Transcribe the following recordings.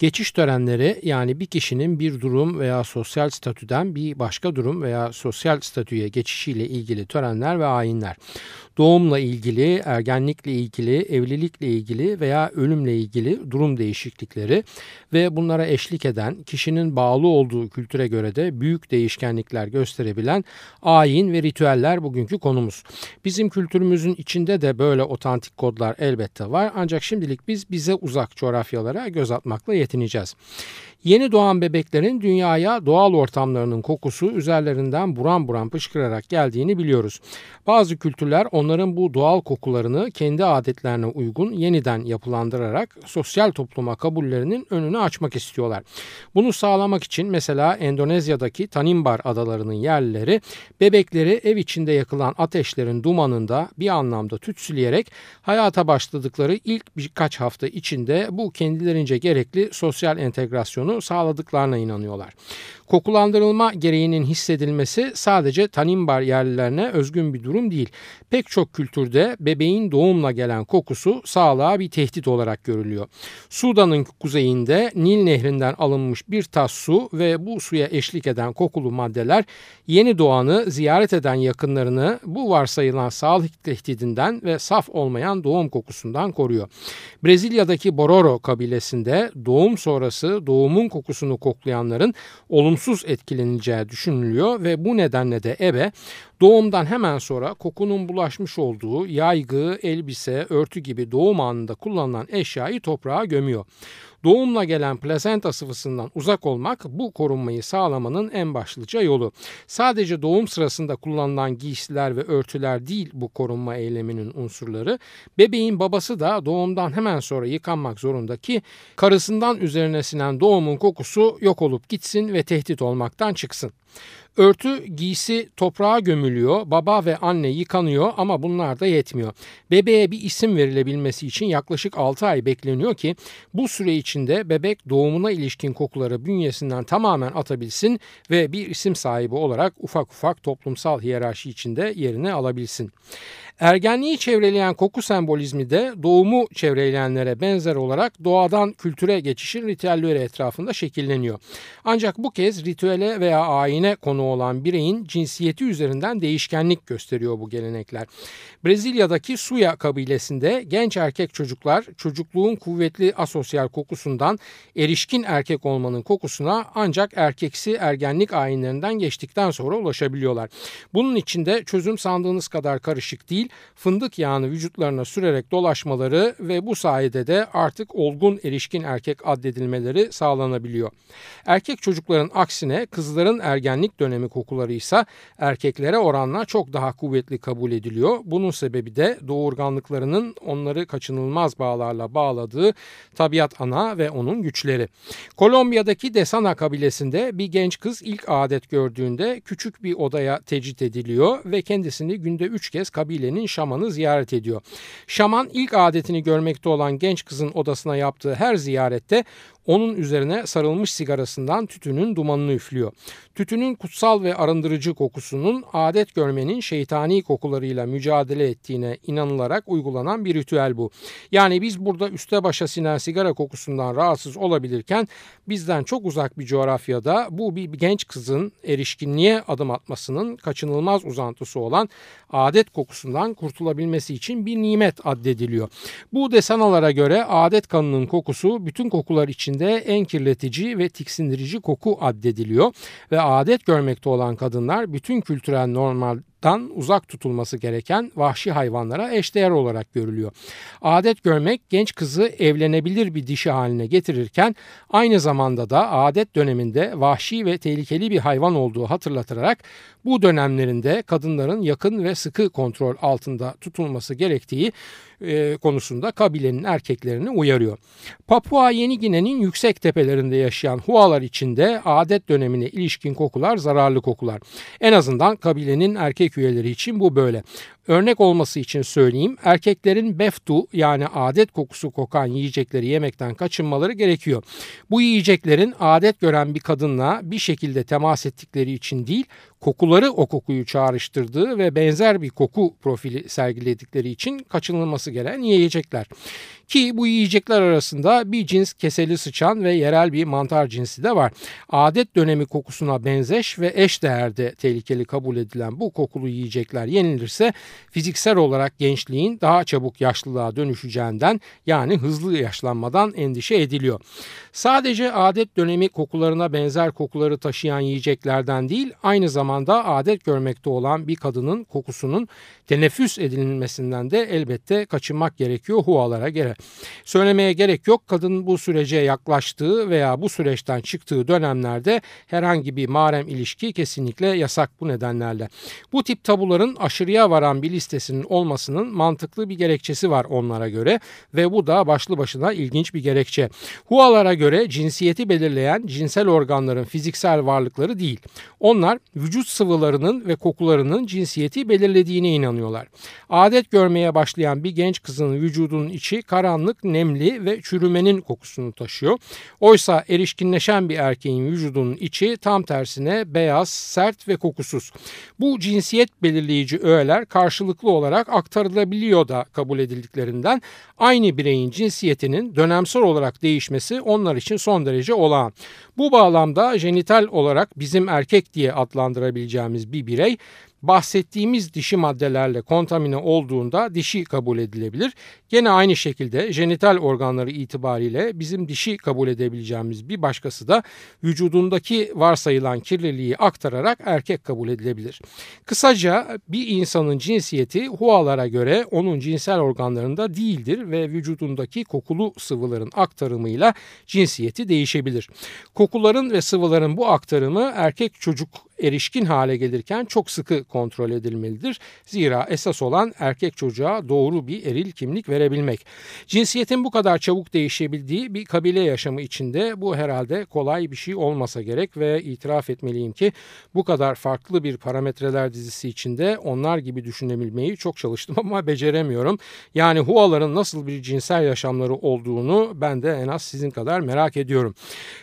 Geçiş törenleri yani bir kişinin bir durum veya sosyal statüden bir başka durum veya sosyal statüye geçişiyle ilgili törenler ve ayinler doğumla ilgili, ergenlikle ilgili, evlilikle ilgili veya ölümle ilgili durum değişiklikleri ve bunlara eşlik eden kişinin bağlı olduğu kültüre göre de büyük değişkenlikler gösterebilen ayin ve ritüeller bugünkü konumuz. Bizim kültürümüzün içinde de böyle otantik kodlar elbette var ancak şimdilik biz bize uzak coğrafyalara göz atmakla yetineceğiz. Yeni doğan bebeklerin dünyaya doğal ortamlarının kokusu üzerlerinden buram buram pışkırarak geldiğini biliyoruz. Bazı kültürler onların bu doğal kokularını kendi adetlerine uygun yeniden yapılandırarak sosyal topluma kabullerinin önünü açmak istiyorlar. Bunu sağlamak için mesela Endonezya'daki Tanimbar adalarının yerlileri bebekleri ev içinde yakılan ateşlerin dumanında bir anlamda tütsüleyerek hayata başladıkları ilk birkaç hafta içinde bu kendilerince gerekli sosyal entegrasyonu olduğunu sağladıklarına inanıyorlar. Kokulandırılma gereğinin hissedilmesi sadece tanimbar yerlilerine özgün bir durum değil. Pek çok kültürde bebeğin doğumla gelen kokusu sağlığa bir tehdit olarak görülüyor. Sudan'ın kuzeyinde Nil nehrinden alınmış bir tas su ve bu suya eşlik eden kokulu maddeler yeni doğanı ziyaret eden yakınlarını bu varsayılan sağlık tehdidinden ve saf olmayan doğum kokusundan koruyor. Brezilya'daki Bororo kabilesinde doğum sonrası doğumun kokusunu koklayanların olumsuz etkilenileceği düşünülüyor ve bu nedenle de ebe doğumdan hemen sonra kokunun bulaşmış olduğu yaygı, elbise, örtü gibi doğum anında kullanılan eşyayı toprağa gömüyor. Doğumla gelen plasenta sıvısından uzak olmak bu korunmayı sağlamanın en başlıca yolu. Sadece doğum sırasında kullanılan giysiler ve örtüler değil bu korunma eyleminin unsurları. Bebeğin babası da doğumdan hemen sonra yıkanmak zorunda ki karısından üzerine sinen doğumun kokusu yok olup gitsin ve tehdit olmaktan çıksın. Örtü giysi toprağa gömülüyor, baba ve anne yıkanıyor ama bunlar da yetmiyor. Bebeğe bir isim verilebilmesi için yaklaşık 6 ay bekleniyor ki bu süre içinde bebek doğumuna ilişkin kokuları bünyesinden tamamen atabilsin ve bir isim sahibi olarak ufak ufak toplumsal hiyerarşi içinde yerini alabilsin. Ergenliği çevreleyen koku sembolizmi de doğumu çevreleyenlere benzer olarak doğadan kültüre geçişin ritüelleri etrafında şekilleniyor. Ancak bu kez ritüele veya ayine konu olan bireyin cinsiyeti üzerinden değişkenlik gösteriyor bu gelenekler. Brezilya'daki Suya kabilesinde genç erkek çocuklar çocukluğun kuvvetli asosyal kokusundan erişkin erkek olmanın kokusuna ancak erkeksi ergenlik ayinlerinden geçtikten sonra ulaşabiliyorlar. Bunun içinde çözüm sandığınız kadar karışık değil, fındık yağını vücutlarına sürerek dolaşmaları ve bu sayede de artık olgun erişkin erkek addedilmeleri sağlanabiliyor. Erkek çocukların aksine kızların ergenlik dönemi kokuları ise erkeklere oranla çok daha kuvvetli kabul ediliyor. Bunun sebebi de doğurganlıklarının onları kaçınılmaz bağlarla bağladığı tabiat ana ve onun güçleri. Kolombiya'daki Desana kabilesinde bir genç kız ilk adet gördüğünde küçük bir odaya tecrit ediliyor ve kendisini günde üç kez kabilenin Köyü'nün şamanı ziyaret ediyor. Şaman ilk adetini görmekte olan genç kızın odasına yaptığı her ziyarette onun üzerine sarılmış sigarasından tütünün dumanını üflüyor. Tütünün kutsal ve arındırıcı kokusunun adet görmenin şeytani kokularıyla mücadele ettiğine inanılarak uygulanan bir ritüel bu. Yani biz burada üste başa sinen sigara kokusundan rahatsız olabilirken bizden çok uzak bir coğrafyada bu bir genç kızın erişkinliğe adım atmasının kaçınılmaz uzantısı olan adet kokusundan kurtulabilmesi için bir nimet addediliyor. Bu desanalara göre adet kanının kokusu bütün kokular içinde içinde en kirletici ve tiksindirici koku addediliyor ve adet görmekte olan kadınlar bütün kültürel normal dan uzak tutulması gereken vahşi hayvanlara eşdeğer olarak görülüyor. Adet görmek genç kızı evlenebilir bir dişi haline getirirken aynı zamanda da adet döneminde vahşi ve tehlikeli bir hayvan olduğu hatırlatılarak bu dönemlerinde kadınların yakın ve sıkı kontrol altında tutulması gerektiği e, konusunda kabilenin erkeklerini uyarıyor. Papua Yeni Gine'nin yüksek tepelerinde yaşayan Hualar içinde adet dönemine ilişkin kokular zararlı kokular. En azından kabilenin erkek üyeleri için bu böyle. Örnek olması için söyleyeyim erkeklerin beftu yani adet kokusu kokan yiyecekleri yemekten kaçınmaları gerekiyor. Bu yiyeceklerin adet gören bir kadınla bir şekilde temas ettikleri için değil kokuları o kokuyu çağrıştırdığı ve benzer bir koku profili sergiledikleri için kaçınılması gereken yiyecekler. Ki bu yiyecekler arasında bir cins keseli sıçan ve yerel bir mantar cinsi de var. Adet dönemi kokusuna benzeş ve eş değerde tehlikeli kabul edilen bu kokulu yiyecekler yenilirse fiziksel olarak gençliğin daha çabuk yaşlılığa dönüşeceğinden yani hızlı yaşlanmadan endişe ediliyor. Sadece adet dönemi kokularına benzer kokuları taşıyan yiyeceklerden değil aynı zamanda adet görmekte olan bir kadının kokusunun teneffüs edilmesinden de elbette kaçınmak gerekiyor hualara göre. Söylemeye gerek yok kadın bu sürece yaklaştığı veya bu süreçten çıktığı dönemlerde herhangi bir marem ilişki kesinlikle yasak bu nedenlerle. Bu tip tabuların aşırıya varan bir listesinin olmasının mantıklı bir gerekçesi var onlara göre ve bu da başlı başına ilginç bir gerekçe. Hualara göre cinsiyeti belirleyen cinsel organların fiziksel varlıkları değil. Onlar vücut sıvılarının ve kokularının cinsiyeti belirlediğine inanıyorlar. Adet görmeye başlayan bir genç kızın vücudunun içi karanlık, nemli ve çürümenin kokusunu taşıyor. Oysa erişkinleşen bir erkeğin vücudunun içi tam tersine beyaz, sert ve kokusuz. Bu cinsiyet belirleyici öğeler karşılıklı olarak aktarılabiliyor da kabul edildiklerinden aynı bireyin cinsiyetinin dönemsel olarak değişmesi onlar için son derece olağan. Bu bağlamda jenital olarak bizim erkek diye adlandırabileceğimiz bir birey bahsettiğimiz dişi maddelerle kontamine olduğunda dişi kabul edilebilir. Gene aynı şekilde jenital organları itibariyle bizim dişi kabul edebileceğimiz bir başkası da vücudundaki varsayılan kirliliği aktararak erkek kabul edilebilir. Kısaca bir insanın cinsiyeti hualara göre onun cinsel organlarında değildir ve vücudundaki kokulu sıvıların aktarımıyla cinsiyeti değişebilir. Kokuların ve sıvıların bu aktarımı erkek çocuk erişkin hale gelirken çok sıkı kontrol edilmelidir. Zira esas olan erkek çocuğa doğru bir eril kimlik verebilmek. Cinsiyetin bu kadar çabuk değişebildiği bir kabile yaşamı içinde bu herhalde kolay bir şey olmasa gerek ve itiraf etmeliyim ki bu kadar farklı bir parametreler dizisi içinde onlar gibi düşünebilmeyi çok çalıştım ama beceremiyorum. Yani Huaların nasıl bir cinsel yaşamları olduğunu ben de en az sizin kadar merak ediyorum.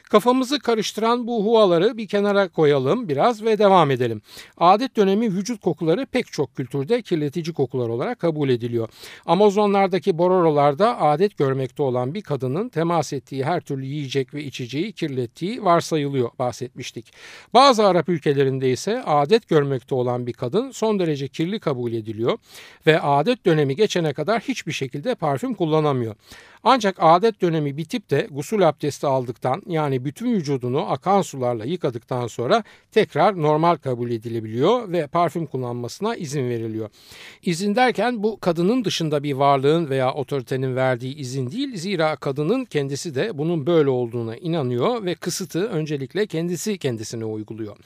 Kafamızı karıştıran bu Huaları bir kenara koyalım biraz devam edelim. Adet dönemi vücut kokuları pek çok kültürde kirletici kokular olarak kabul ediliyor. Amazonlardaki bororolarda adet görmekte olan bir kadının temas ettiği her türlü yiyecek ve içeceği kirlettiği varsayılıyor bahsetmiştik. Bazı Arap ülkelerinde ise adet görmekte olan bir kadın son derece kirli kabul ediliyor ve adet dönemi geçene kadar hiçbir şekilde parfüm kullanamıyor. Ancak adet dönemi bitip de gusül abdesti aldıktan yani bütün vücudunu akan sularla yıkadıktan sonra tekrar normal kabul edilebiliyor ve parfüm kullanmasına izin veriliyor. İzin derken bu kadının dışında bir varlığın veya otoritenin verdiği izin değil zira kadının kendisi de bunun böyle olduğuna inanıyor ve kısıtı öncelikle kendisi kendisine uyguluyor.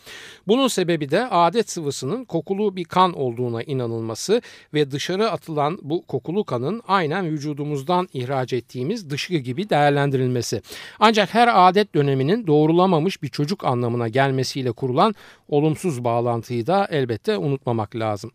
Bunun sebebi de adet sıvısının kokulu bir kan olduğuna inanılması ve dışarı atılan bu kokulu kanın aynen vücudumuzdan ihraç ettiğimiz dışkı gibi değerlendirilmesi. Ancak her adet döneminin doğrulamamış bir çocuk anlamına gelmesiyle kurulan olumsuz bağlantıyı da elbette unutmamak lazım.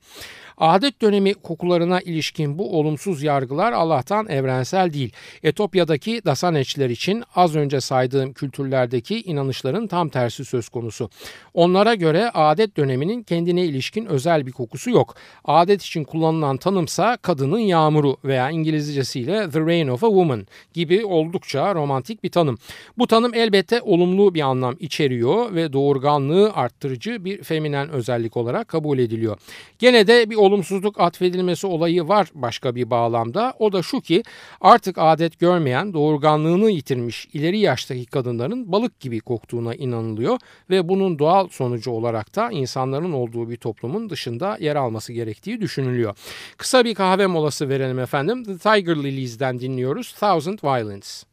Adet dönemi kokularına ilişkin bu olumsuz yargılar Allah'tan evrensel değil. Etopya'daki Dasaneçler için az önce saydığım kültürlerdeki inanışların tam tersi söz konusu. Onlara göre adet döneminin kendine ilişkin özel bir kokusu yok. Adet için kullanılan tanımsa kadının yağmuru veya İngilizcesiyle the rain of a woman gibi oldukça romantik bir tanım. Bu tanım elbette olumlu bir anlam içeriyor ve doğurganlığı arttırıcı bir feminen özellik olarak kabul ediliyor. Gene de bir olumsuzluk atfedilmesi olayı var başka bir bağlamda. O da şu ki artık adet görmeyen, doğurganlığını yitirmiş ileri yaştaki kadınların balık gibi koktuğuna inanılıyor ve bunun doğal sonucu olarak da insanların olduğu bir toplumun dışında yer alması gerektiği düşünülüyor. Kısa bir kahve molası verelim efendim. The Tiger Lilies'den dinliyoruz. Thousand Violins.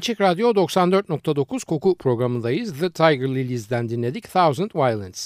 Açık Radyo 94.9 Koku programındayız. The Tiger Lilies'den dinledik Thousand Violence.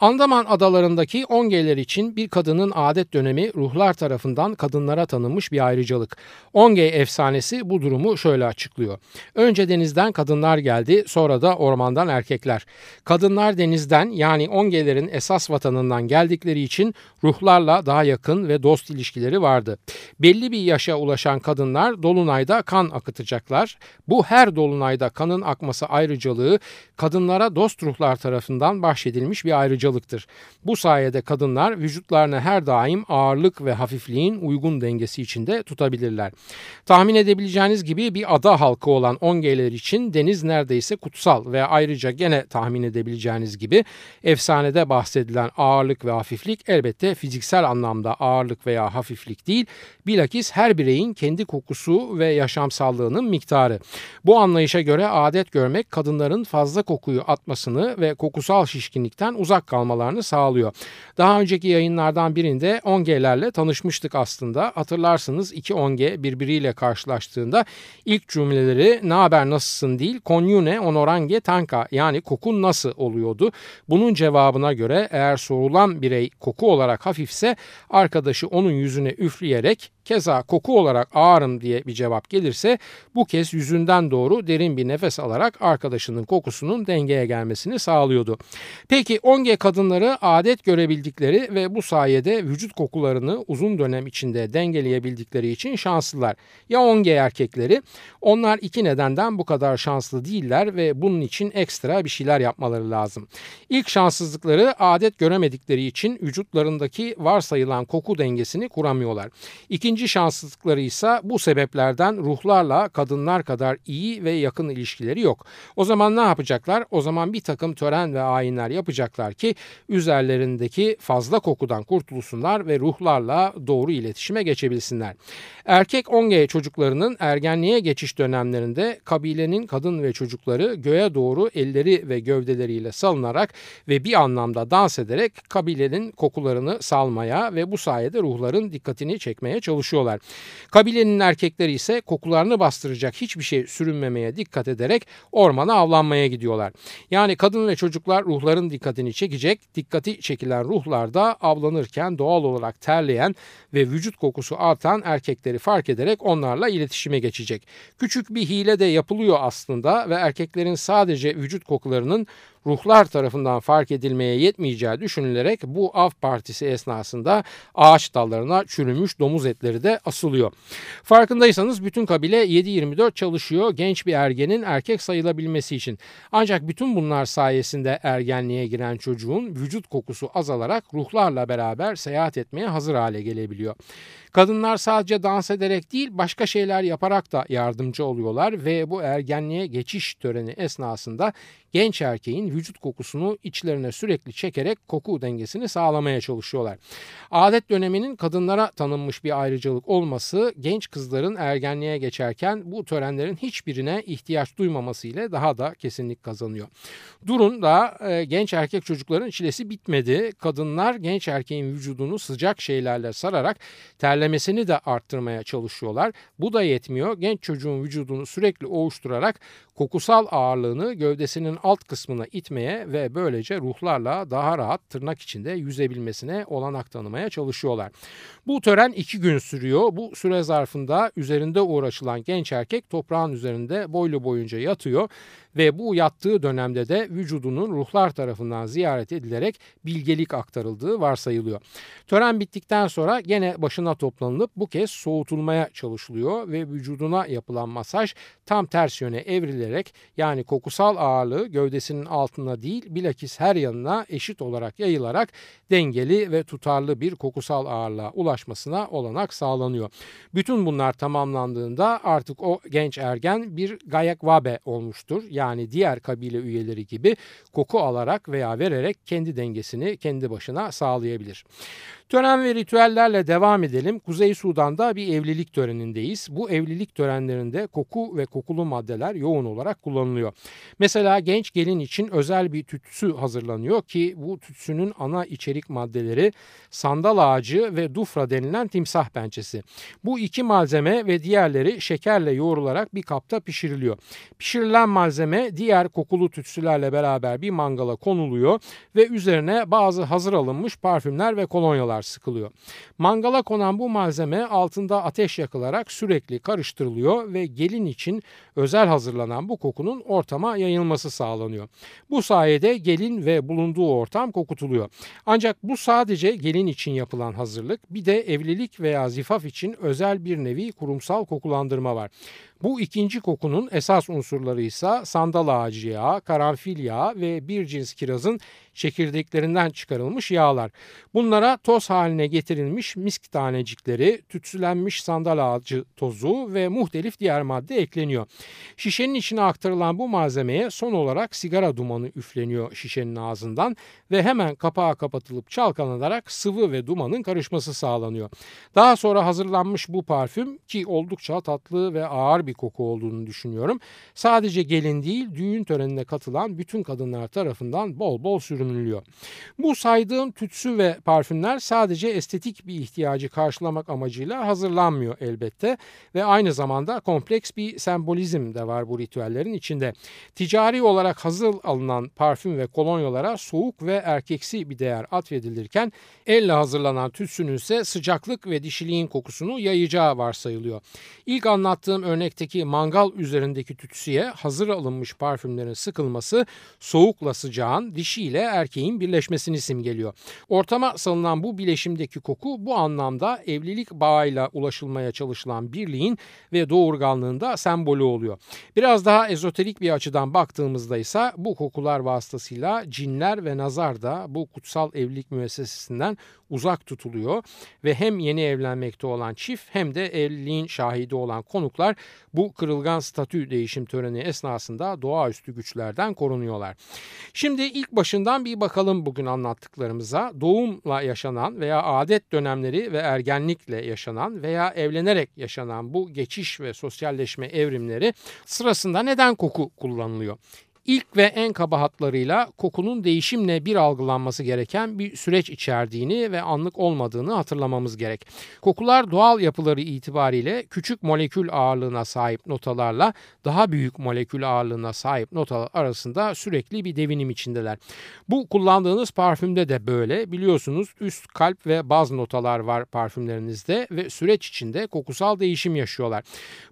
Andaman adalarındaki ongeler için bir kadının adet dönemi ruhlar tarafından kadınlara tanınmış bir ayrıcalık. Onge efsanesi bu durumu şöyle açıklıyor. Önce denizden kadınlar geldi sonra da ormandan erkekler. Kadınlar denizden yani ongelerin esas vatanından geldikleri için ruhlarla daha yakın ve dost ilişkileri vardı. Belli bir yaşa ulaşan kadınlar dolunayda kan akıtacaklar. Bu her dolunayda kanın akması ayrıcalığı kadınlara dost ruhlar tarafından bahşedilmiş bir ayrıcalık ayrıcalıktır. Bu sayede kadınlar vücutlarını her daim ağırlık ve hafifliğin uygun dengesi içinde tutabilirler. Tahmin edebileceğiniz gibi bir ada halkı olan Ongeler için deniz neredeyse kutsal ve ayrıca gene tahmin edebileceğiniz gibi efsanede bahsedilen ağırlık ve hafiflik elbette fiziksel anlamda ağırlık veya hafiflik değil, bilakis her bireyin kendi kokusu ve yaşamsallığının miktarı. Bu anlayışa göre adet görmek kadınların fazla kokuyu atmasını ve kokusal şişkinlikten uzak kalmalarını sağlıyor. Daha önceki yayınlardan birinde ongelerle tanışmıştık aslında. Hatırlarsınız iki onge birbiriyle karşılaştığında ilk cümleleri ne haber nasılsın değil konyune onorange tanka yani kokun nasıl oluyordu. Bunun cevabına göre eğer sorulan birey koku olarak hafifse arkadaşı onun yüzüne üfleyerek Keza koku olarak ağırım diye bir cevap gelirse bu kez yüzünden doğru derin bir nefes alarak arkadaşının kokusunun dengeye gelmesini sağlıyordu. Peki 10G kadınları adet görebildikleri ve bu sayede vücut kokularını uzun dönem içinde dengeleyebildikleri için şanslılar. Ya 10G erkekleri? Onlar iki nedenden bu kadar şanslı değiller ve bunun için ekstra bir şeyler yapmaları lazım. İlk şanssızlıkları adet göremedikleri için vücutlarındaki varsayılan koku dengesini kuramıyorlar. İkinci şanssızlıkları ise bu sebeplerden ruhlarla kadınlar kadar iyi ve yakın ilişkileri yok. O zaman ne yapacaklar? O zaman bir takım tören ve ayinler yapacaklar ki üzerlerindeki fazla kokudan kurtulsunlar ve ruhlarla doğru iletişime geçebilsinler. Erkek 10G çocuklarının ergenliğe geçiş dönemlerinde kabilenin kadın ve çocukları göğe doğru elleri ve gövdeleriyle salınarak ve bir anlamda dans ederek kabilenin kokularını salmaya ve bu sayede ruhların dikkatini çekmeye çalışıyorlar. Kabilenin erkekleri ise kokularını bastıracak hiçbir şey sürünmemeye dikkat ederek ormana avlanmaya gidiyorlar. Yani kadın ve çocuklar ruhların dikkatini çekecek, dikkati çekilen ruhlar da avlanırken doğal olarak terleyen ve vücut kokusu artan erkekleri fark ederek onlarla iletişime geçecek. Küçük bir hile de yapılıyor aslında ve erkeklerin sadece vücut kokularının ruhlar tarafından fark edilmeye yetmeyeceği düşünülerek bu av partisi esnasında ağaç dallarına çürümüş domuz etleri de asılıyor. Farkındaysanız bütün kabile 7-24 çalışıyor genç bir ergenin erkek sayılabilmesi için. Ancak bütün bunlar sayesinde ergenliğe giren çocuğun vücut kokusu azalarak ruhlarla beraber seyahat etmeye hazır hale gelebiliyor. Kadınlar sadece dans ederek değil başka şeyler yaparak da yardımcı oluyorlar ve bu ergenliğe geçiş töreni esnasında genç erkeğin vücut kokusunu içlerine sürekli çekerek koku dengesini sağlamaya çalışıyorlar. Adet döneminin kadınlara tanınmış bir ayrıcalık olması genç kızların ergenliğe geçerken bu törenlerin hiçbirine ihtiyaç duymaması ile daha da kesinlik kazanıyor. Durun da e, genç erkek çocukların çilesi bitmedi. Kadınlar genç erkeğin vücudunu sıcak şeylerle sararak terlemesini de arttırmaya çalışıyorlar. Bu da yetmiyor. Genç çocuğun vücudunu sürekli oğuşturarak kokusal ağırlığını gövdesinin alt kısmına itmeye ve böylece ruhlarla daha rahat tırnak içinde yüzebilmesine olanak tanımaya çalışıyorlar. Bu tören iki gün sürüyor. Bu süre zarfında üzerinde uğraşılan genç erkek toprağın üzerinde boylu boyunca yatıyor ve bu yattığı dönemde de vücudunun ruhlar tarafından ziyaret edilerek bilgelik aktarıldığı varsayılıyor. Tören bittikten sonra gene başına toplanılıp bu kez soğutulmaya çalışılıyor ve vücuduna yapılan masaj tam ters yöne evrilerek yani kokusal ağırlığı gövdesinin altına değil bilakis her yanına eşit olarak yayılarak dengeli ve tutarlı bir kokusal ağırlığa ulaşmasına olanak sağlanıyor. Bütün bunlar tamamlandığında artık o genç ergen bir gayakvabe olmuştur. Yani diğer kabile üyeleri gibi koku alarak veya vererek kendi dengesini kendi başına sağlayabilir. Tören ve ritüellerle devam edelim. Kuzey Sudan'da bir evlilik törenindeyiz. Bu evlilik törenlerinde koku ve kokulu maddeler yoğun olarak kullanılıyor. Mesela genç gelin için özel bir tütsü hazırlanıyor ki bu tütsünün ana içerik maddeleri sandal ağacı ve dufra denilen timsah pençesi. Bu iki malzeme ve diğerleri şekerle yoğrularak bir kapta pişiriliyor. Pişirilen malzeme diğer kokulu tütsülerle beraber bir mangala konuluyor ve üzerine bazı hazır alınmış parfümler ve kolonyalar kadar sıkılıyor. Mangala konan bu malzeme altında ateş yakılarak sürekli karıştırılıyor ve gelin için özel hazırlanan bu kokunun ortama yayılması sağlanıyor. Bu sayede gelin ve bulunduğu ortam kokutuluyor. Ancak bu sadece gelin için yapılan hazırlık bir de evlilik veya zifaf için özel bir nevi kurumsal kokulandırma var. Bu ikinci kokunun esas unsurları ise sandal ağacı yağı, karanfil yağı ve bir cins kirazın çekirdeklerinden çıkarılmış yağlar. Bunlara toz haline getirilmiş misk tanecikleri, tütsülenmiş sandal ağacı tozu ve muhtelif diğer madde ekleniyor. Şişenin içine aktarılan bu malzemeye son olarak sigara dumanı üfleniyor şişenin ağzından ve hemen kapağı kapatılıp çalkalanarak sıvı ve dumanın karışması sağlanıyor. Daha sonra hazırlanmış bu parfüm ki oldukça tatlı ve ağır bir koku olduğunu düşünüyorum. Sadece gelin değil düğün törenine katılan bütün kadınlar tarafından bol bol sürünüyor düşünülüyor. Bu saydığım tütsü ve parfümler sadece estetik bir ihtiyacı karşılamak amacıyla hazırlanmıyor elbette ve aynı zamanda kompleks bir sembolizm de var bu ritüellerin içinde. Ticari olarak hazır alınan parfüm ve kolonyalara soğuk ve erkeksi bir değer atfedilirken elle hazırlanan tütsünün ise sıcaklık ve dişiliğin kokusunu yayacağı varsayılıyor. İlk anlattığım örnekteki mangal üzerindeki tütsüye hazır alınmış parfümlerin sıkılması soğukla sıcağın dişiyle erkeğin birleşmesini simgeliyor. Ortama salınan bu bileşimdeki koku bu anlamda evlilik bağıyla ulaşılmaya çalışılan birliğin ve doğurganlığında sembolü oluyor. Biraz daha ezoterik bir açıdan baktığımızda ise bu kokular vasıtasıyla cinler ve nazar da bu kutsal evlilik müessesesinden uzak tutuluyor ve hem yeni evlenmekte olan çift hem de evliliğin şahidi olan konuklar bu kırılgan statü değişim töreni esnasında doğaüstü güçlerden korunuyorlar. Şimdi ilk başından bir bakalım bugün anlattıklarımıza. Doğumla yaşanan veya adet dönemleri ve ergenlikle yaşanan veya evlenerek yaşanan bu geçiş ve sosyalleşme evrimleri sırasında neden koku kullanılıyor? İlk ve en kaba hatlarıyla kokunun değişimle bir algılanması gereken bir süreç içerdiğini ve anlık olmadığını hatırlamamız gerek. Kokular doğal yapıları itibariyle küçük molekül ağırlığına sahip notalarla daha büyük molekül ağırlığına sahip notalar arasında sürekli bir devinim içindeler. Bu kullandığınız parfümde de böyle. Biliyorsunuz üst kalp ve baz notalar var parfümlerinizde ve süreç içinde kokusal değişim yaşıyorlar.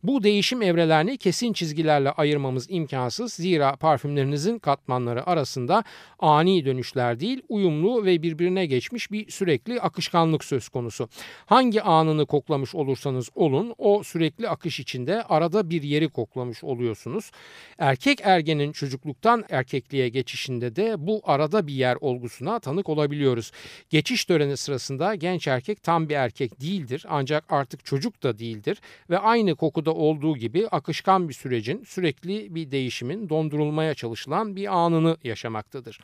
Bu değişim evrelerini kesin çizgilerle ayırmamız imkansız. Zira parfüm parfümlerinizin katmanları arasında ani dönüşler değil, uyumlu ve birbirine geçmiş bir sürekli akışkanlık söz konusu. Hangi anını koklamış olursanız olun, o sürekli akış içinde arada bir yeri koklamış oluyorsunuz. Erkek ergenin çocukluktan erkekliğe geçişinde de bu arada bir yer olgusuna tanık olabiliyoruz. Geçiş töreni sırasında genç erkek tam bir erkek değildir ancak artık çocuk da değildir ve aynı kokuda olduğu gibi akışkan bir sürecin sürekli bir değişimin dondurulmaya çalışılan bir anını yaşamaktadır.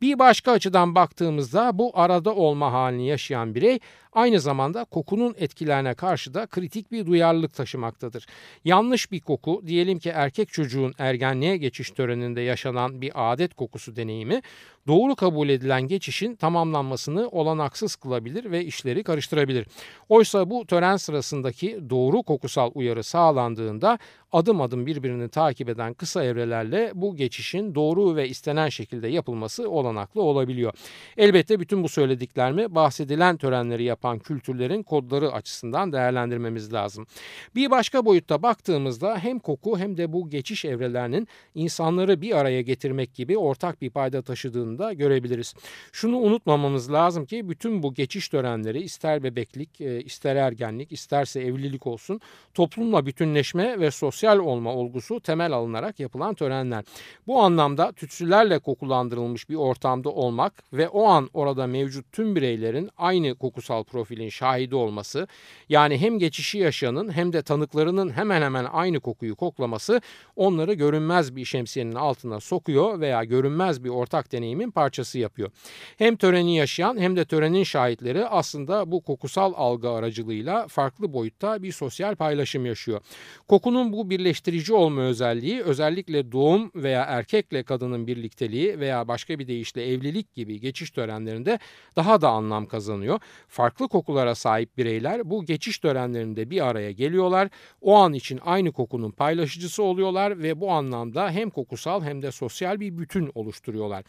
Bir başka açıdan baktığımızda bu arada olma halini yaşayan birey aynı zamanda kokunun etkilerine karşı da kritik bir duyarlılık taşımaktadır. Yanlış bir koku, diyelim ki erkek çocuğun ergenliğe geçiş töreninde yaşanan bir adet kokusu deneyimi, doğru kabul edilen geçişin tamamlanmasını olanaksız kılabilir ve işleri karıştırabilir. Oysa bu tören sırasındaki doğru kokusal uyarı sağlandığında adım adım birbirini takip eden kısa evrelerle bu geçişin doğru ve istenen şekilde yapılması olanaklı olabiliyor. Elbette bütün bu söylediklerimi bahsedilen törenleri yapan yapan kültürlerin kodları açısından değerlendirmemiz lazım. Bir başka boyutta baktığımızda hem koku hem de bu geçiş evrelerinin insanları bir araya getirmek gibi ortak bir payda taşıdığını da görebiliriz. Şunu unutmamamız lazım ki bütün bu geçiş törenleri ister bebeklik, e, ister ergenlik, isterse evlilik olsun toplumla bütünleşme ve sosyal olma olgusu temel alınarak yapılan törenler. Bu anlamda tütsülerle kokulandırılmış bir ortamda olmak ve o an orada mevcut tüm bireylerin aynı kokusal profilin şahidi olması yani hem geçişi yaşayanın hem de tanıklarının hemen hemen aynı kokuyu koklaması onları görünmez bir şemsiyenin altına sokuyor veya görünmez bir ortak deneyimin parçası yapıyor. Hem töreni yaşayan hem de törenin şahitleri aslında bu kokusal algı aracılığıyla farklı boyutta bir sosyal paylaşım yaşıyor. Kokunun bu birleştirici olma özelliği özellikle doğum veya erkekle kadının birlikteliği veya başka bir deyişle evlilik gibi geçiş törenlerinde daha da anlam kazanıyor. Farklı farklı kokulara sahip bireyler bu geçiş törenlerinde bir araya geliyorlar. O an için aynı kokunun paylaşıcısı oluyorlar ve bu anlamda hem kokusal hem de sosyal bir bütün oluşturuyorlar.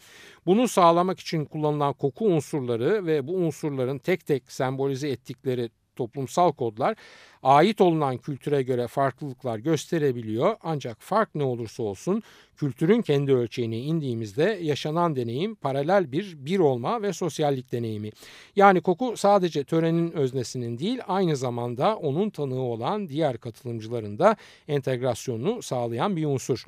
Bunu sağlamak için kullanılan koku unsurları ve bu unsurların tek tek sembolize ettikleri toplumsal kodlar ait olunan kültüre göre farklılıklar gösterebiliyor ancak fark ne olursa olsun kültürün kendi ölçeğine indiğimizde yaşanan deneyim paralel bir bir olma ve sosyallik deneyimi. Yani koku sadece törenin öznesinin değil aynı zamanda onun tanığı olan diğer katılımcıların da entegrasyonunu sağlayan bir unsur.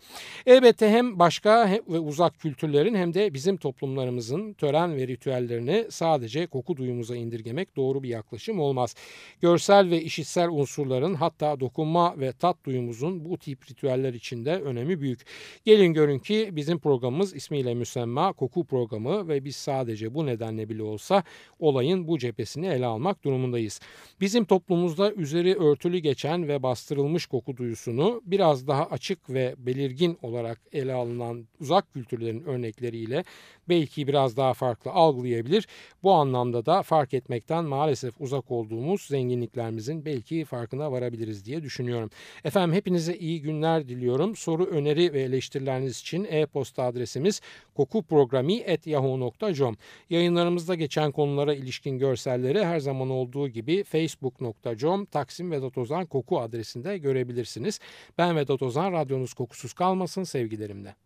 Elbette hem başka ve uzak kültürlerin hem de bizim toplumlarımızın tören ve ritüellerini sadece koku duyumuza indirgemek doğru bir yaklaşım olmaz. Görsel ve işitsel unsurlar unsurların hatta dokunma ve tat duyumuzun bu tip ritüeller içinde önemi büyük. Gelin görün ki bizim programımız ismiyle müsemma koku programı ve biz sadece bu nedenle bile olsa olayın bu cephesini ele almak durumundayız. Bizim toplumumuzda üzeri örtülü geçen ve bastırılmış koku duyusunu biraz daha açık ve belirgin olarak ele alınan uzak kültürlerin örnekleriyle belki biraz daha farklı algılayabilir. Bu anlamda da fark etmekten maalesef uzak olduğumuz zenginliklerimizin belki farkına varabiliriz diye düşünüyorum. Efendim hepinize iyi günler diliyorum. Soru, öneri ve eleştirileriniz için e-posta adresimiz kokuprogrami.yahoo.com Yayınlarımızda geçen konulara ilişkin görselleri her zaman olduğu gibi facebook.com Taksim Vedat Ozan Koku adresinde görebilirsiniz. Ben Vedat Ozan, radyonuz kokusuz kalmasın sevgilerimle.